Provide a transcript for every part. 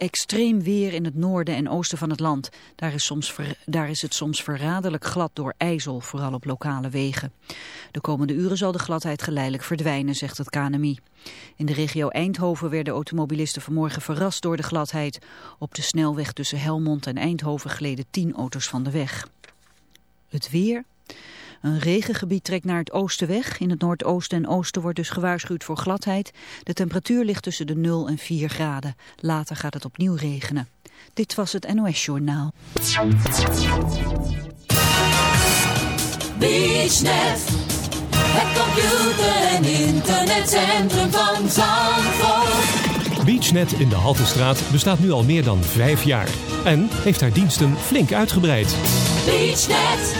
extreem weer in het noorden en oosten van het land. Daar is, soms daar is het soms verraderlijk glad door ijzel, vooral op lokale wegen. De komende uren zal de gladheid geleidelijk verdwijnen, zegt het KNMI. In de regio Eindhoven werden automobilisten vanmorgen verrast door de gladheid. Op de snelweg tussen Helmond en Eindhoven gleden tien auto's van de weg. Het weer... Een regengebied trekt naar het oosten weg. In het noordoosten en oosten wordt dus gewaarschuwd voor gladheid. De temperatuur ligt tussen de 0 en 4 graden. Later gaat het opnieuw regenen. Dit was het NOS Journaal. BeachNet, het computer- en internetcentrum van Zandvoort. BeachNet in de Haltestraat bestaat nu al meer dan vijf jaar. En heeft haar diensten flink uitgebreid. BeachNet.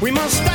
We must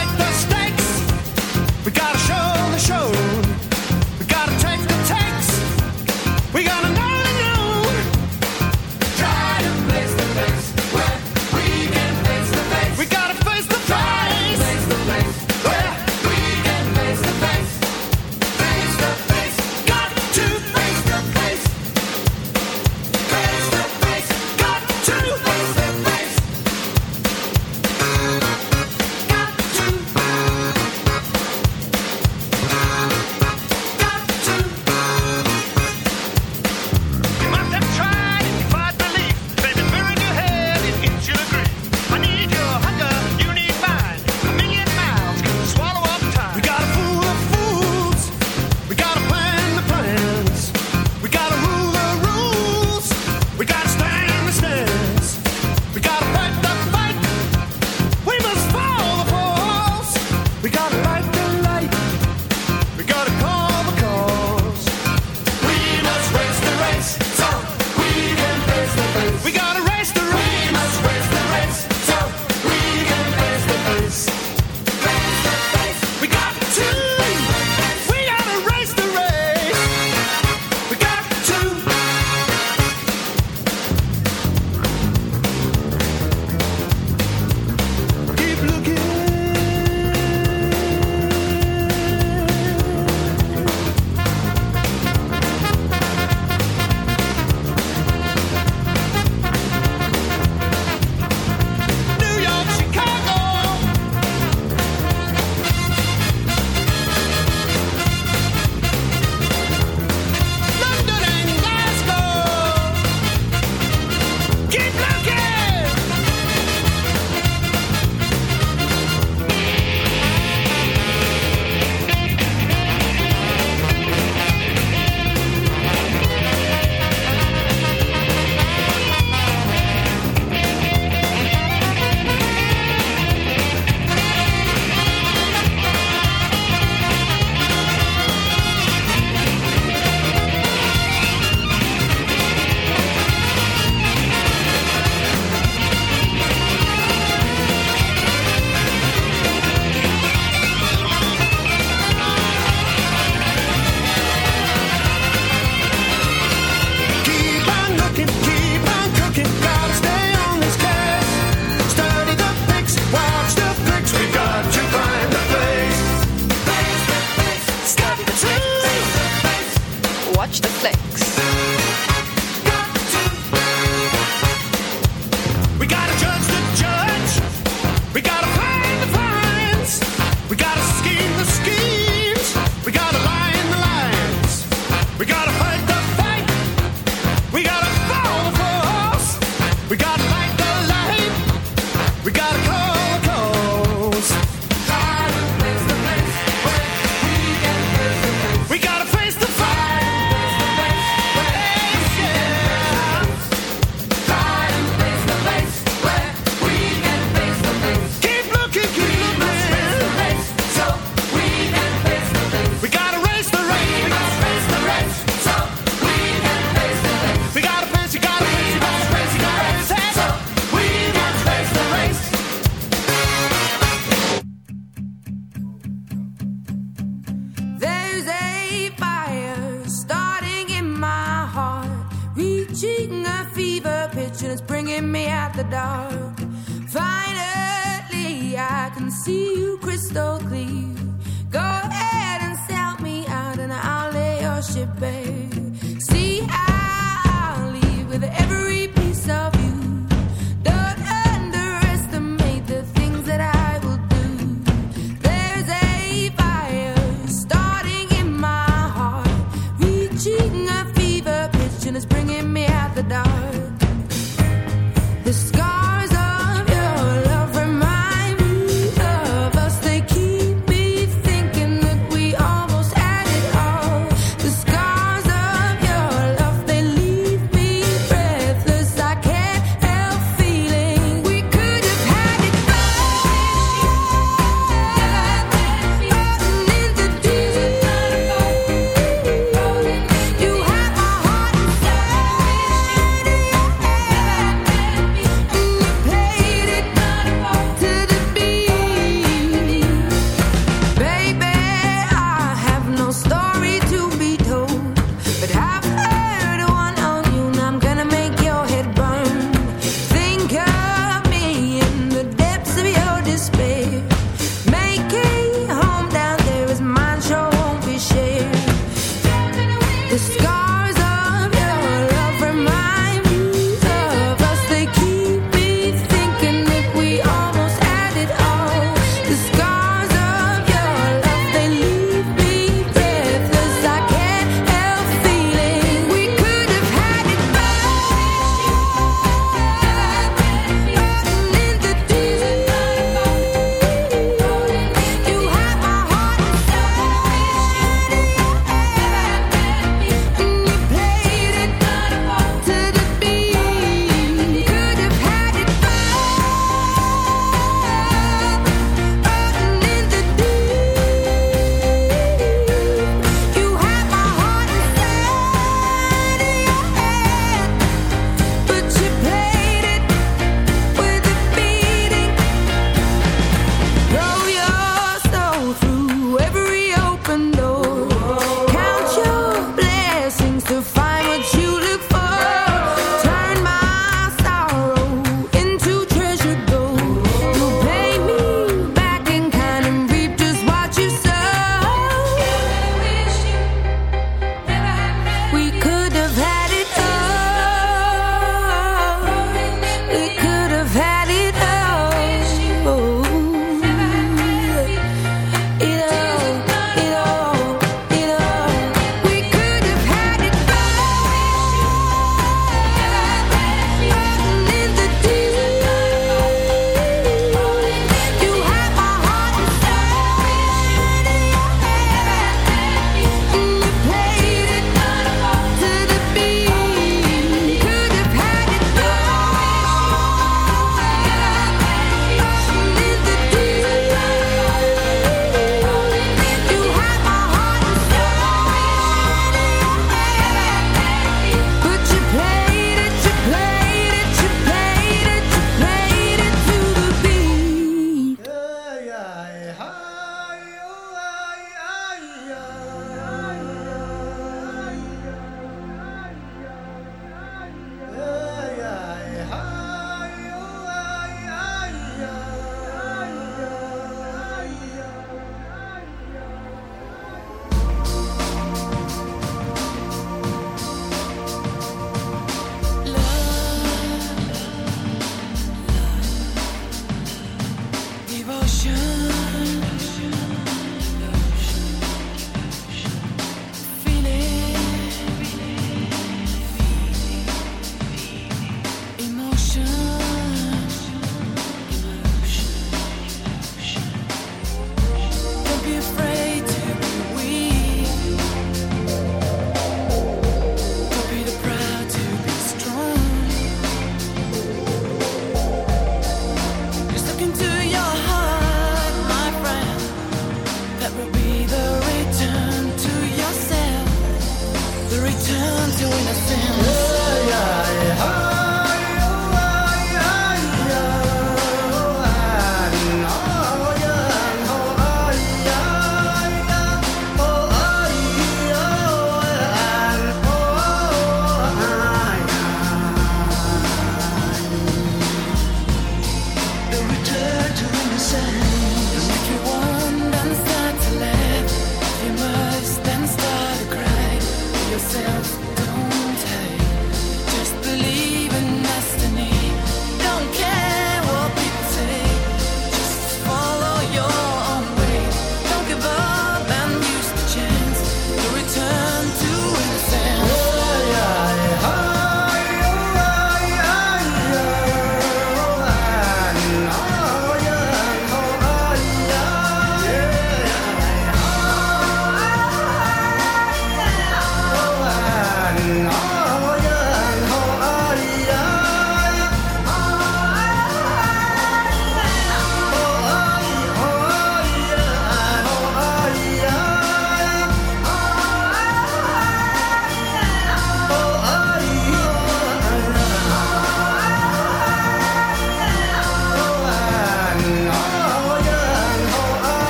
the dark.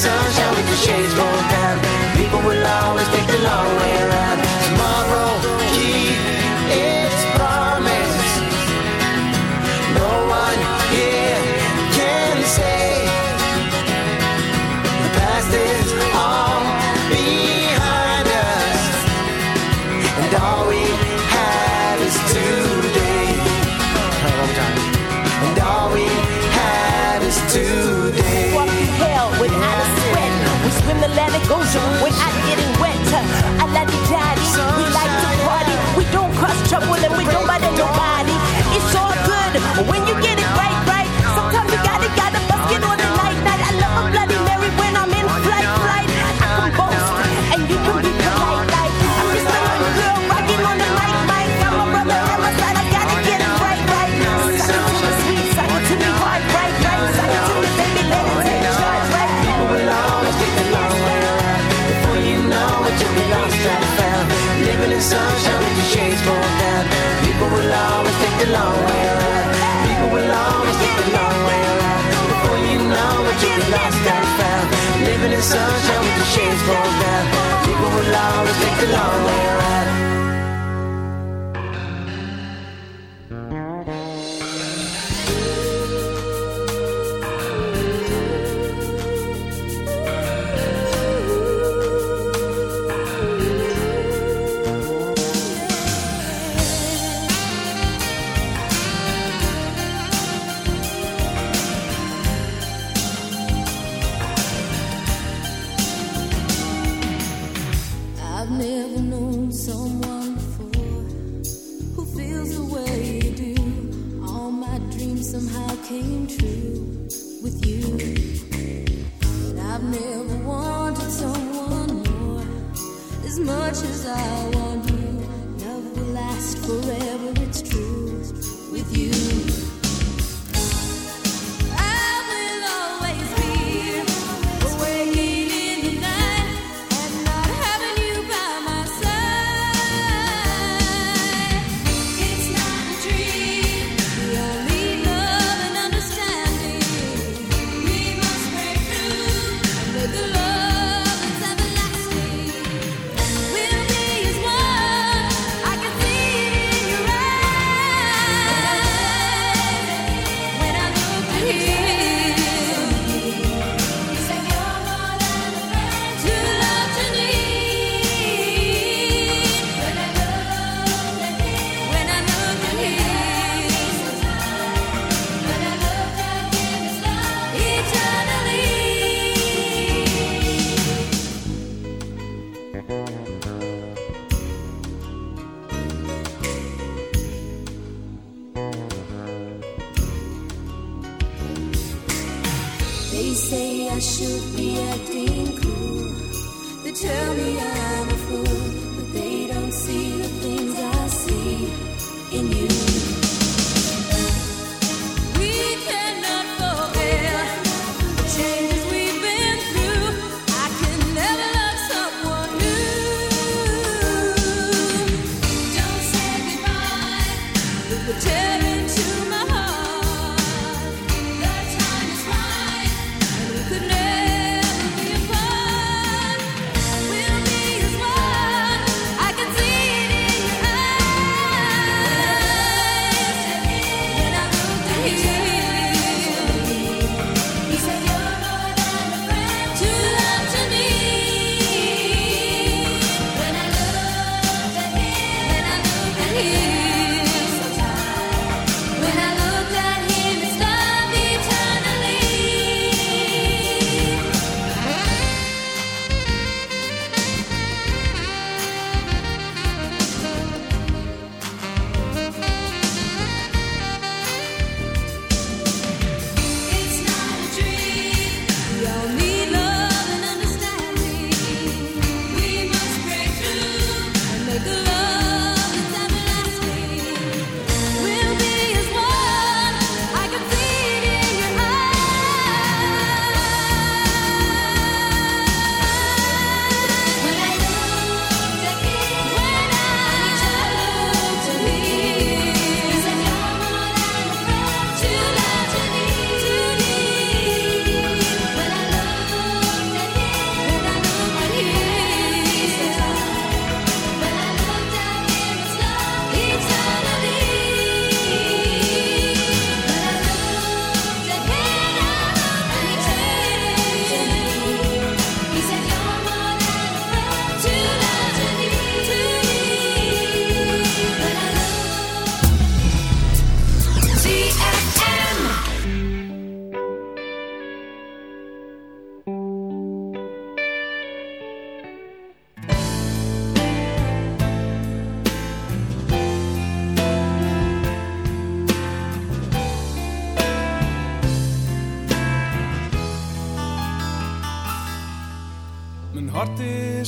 sun.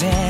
Day.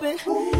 呜。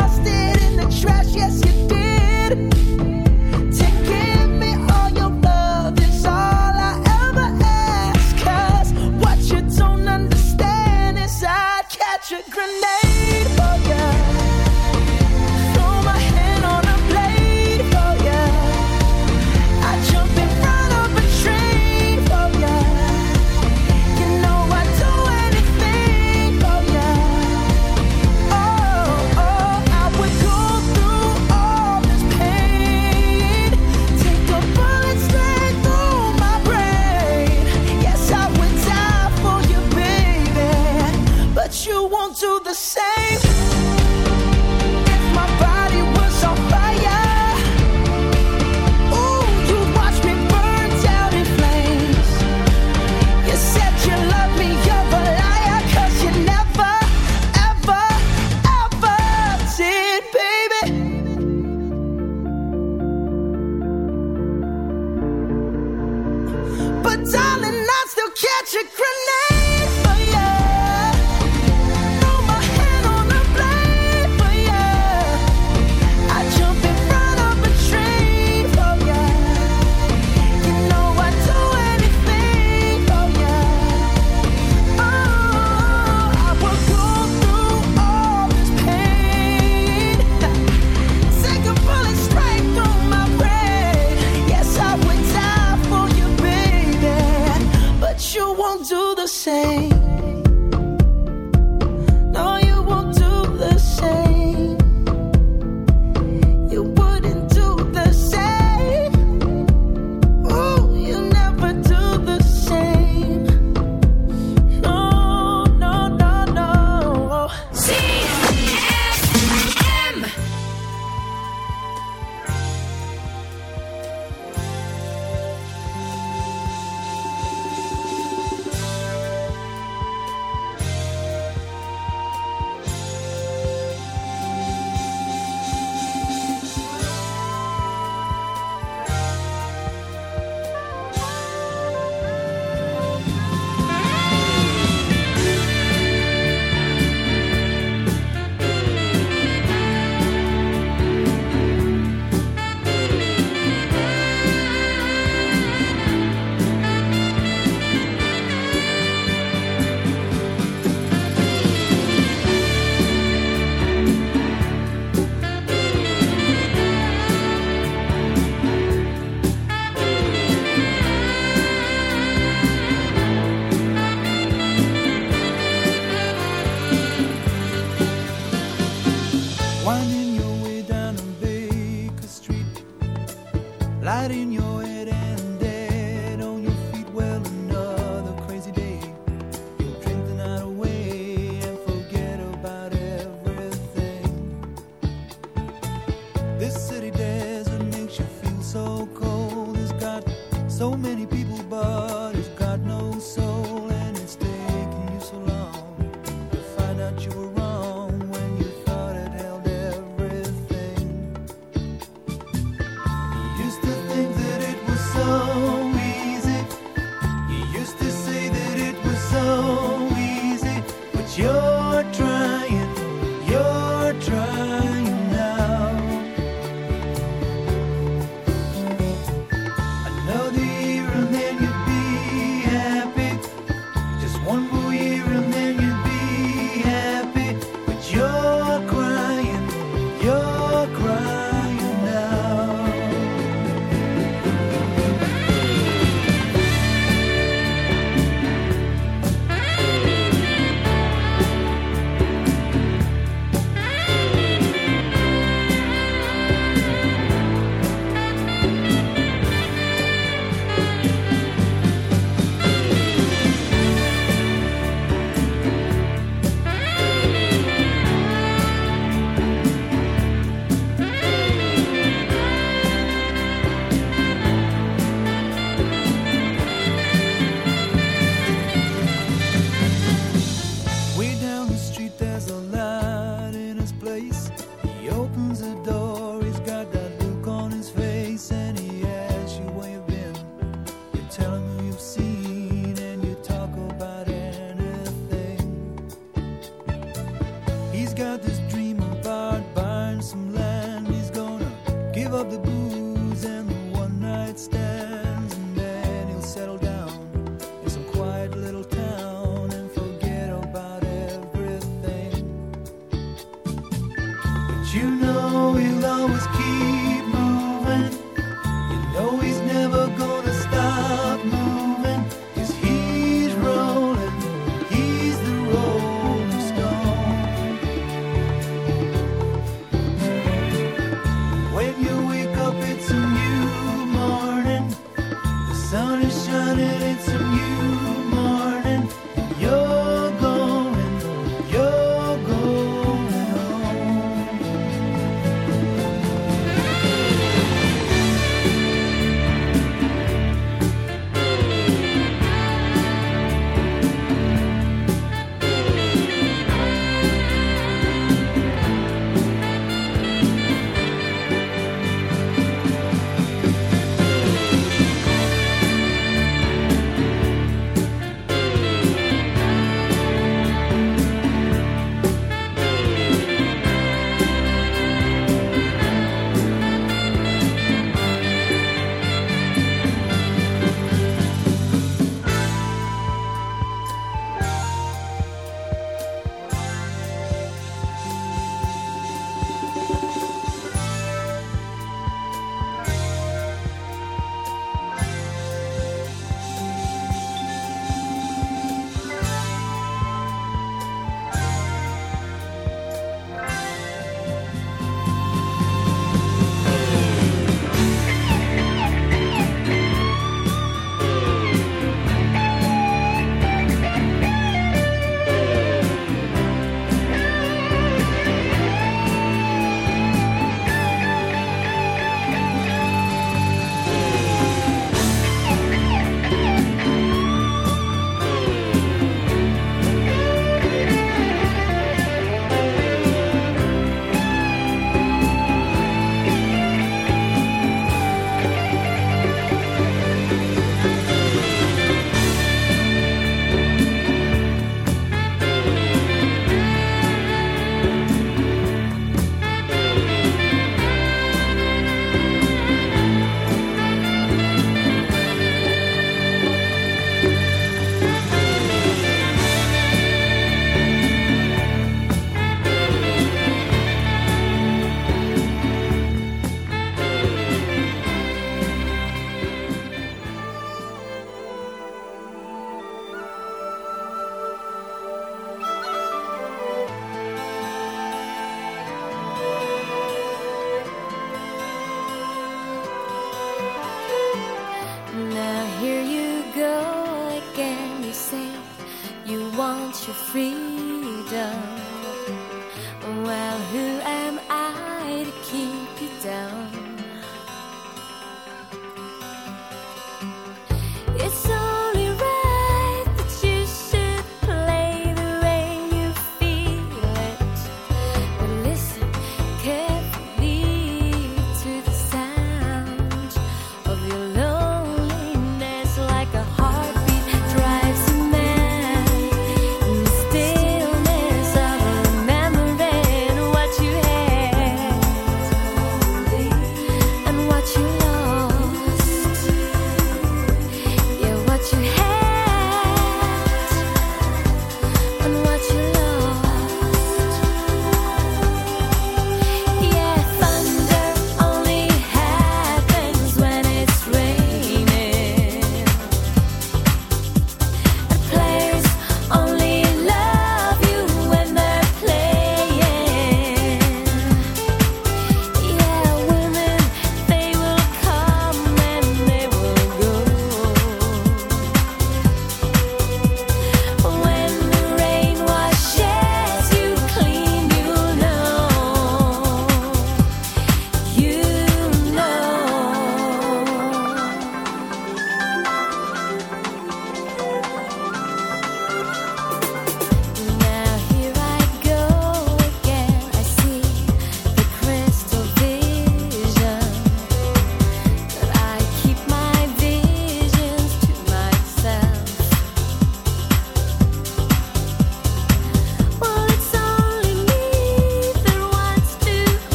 your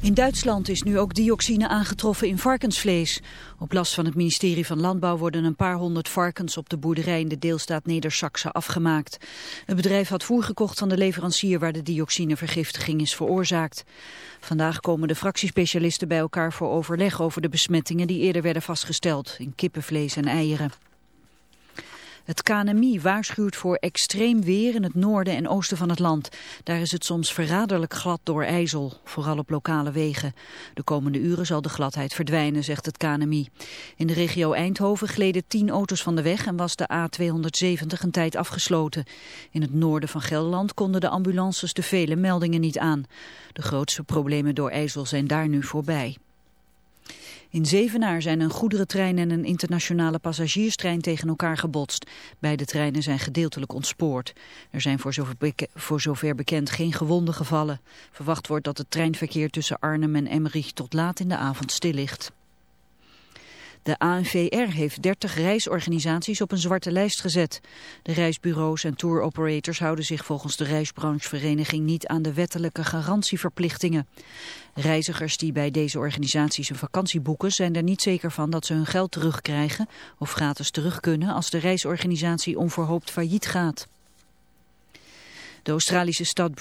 In Duitsland is nu ook dioxine aangetroffen in varkensvlees. Op last van het ministerie van Landbouw worden een paar honderd varkens op de boerderij in de deelstaat Neder-Saxe afgemaakt. Het bedrijf had voer gekocht van de leverancier waar de dioxinevergiftiging is veroorzaakt. Vandaag komen de fractiespecialisten bij elkaar voor overleg over de besmettingen die eerder werden vastgesteld in kippenvlees en eieren. Het KNMI waarschuwt voor extreem weer in het noorden en oosten van het land. Daar is het soms verraderlijk glad door ijzel, vooral op lokale wegen. De komende uren zal de gladheid verdwijnen, zegt het KNMI. In de regio Eindhoven gleden tien auto's van de weg en was de A270 een tijd afgesloten. In het noorden van Gelderland konden de ambulances de vele meldingen niet aan. De grootste problemen door ijzel zijn daar nu voorbij. In Zevenaar zijn een goederentrein en een internationale passagierstrein tegen elkaar gebotst. Beide treinen zijn gedeeltelijk ontspoord. Er zijn voor zover, bekend geen gewonden gevallen. Verwacht wordt dat het treinverkeer tussen Arnhem en Emmerich tot laat in de avond stil ligt. De ANVR heeft 30 reisorganisaties op een zwarte lijst gezet. De reisbureaus en touroperators houden zich volgens de reisbranchevereniging niet aan de wettelijke garantieverplichtingen. Reizigers die bij deze organisaties een vakantie boeken zijn er niet zeker van dat ze hun geld terugkrijgen of gratis terug kunnen als de reisorganisatie onverhoopt failliet gaat. De Australische stad